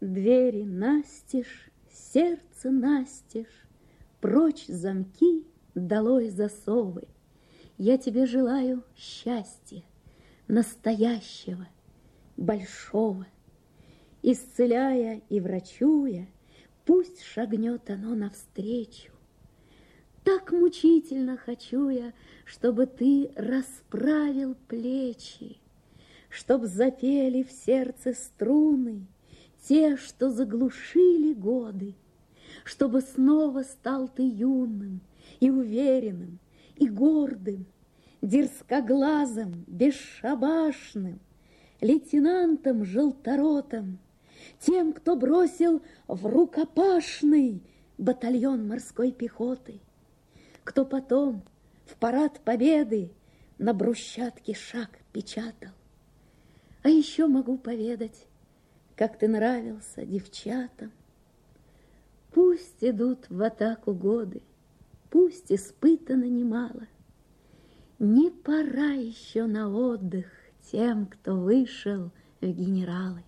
Двери настежь, сердце настежь, Прочь замки, долой засовы. Я тебе желаю счастья, настоящего, большого. Исцеляя и врачуя, пусть шагнет оно навстречу. Так мучительно хочу я, чтобы ты расправил плечи, Чтоб запели в сердце струны, те, что заглушили годы, Чтобы снова стал ты юным и уверенным, и гордым, Дерзкоглазым, бесшабашным, Лейтенантом желторотом, Тем, кто бросил в рукопашный Батальон морской пехоты, Кто потом в парад победы На брусчатке шаг печатал. А еще могу поведать, как ты нравился девчатам. Пусть идут в атаку годы, пусть испытано немало. Не пора еще на отдых тем, кто вышел в генералы.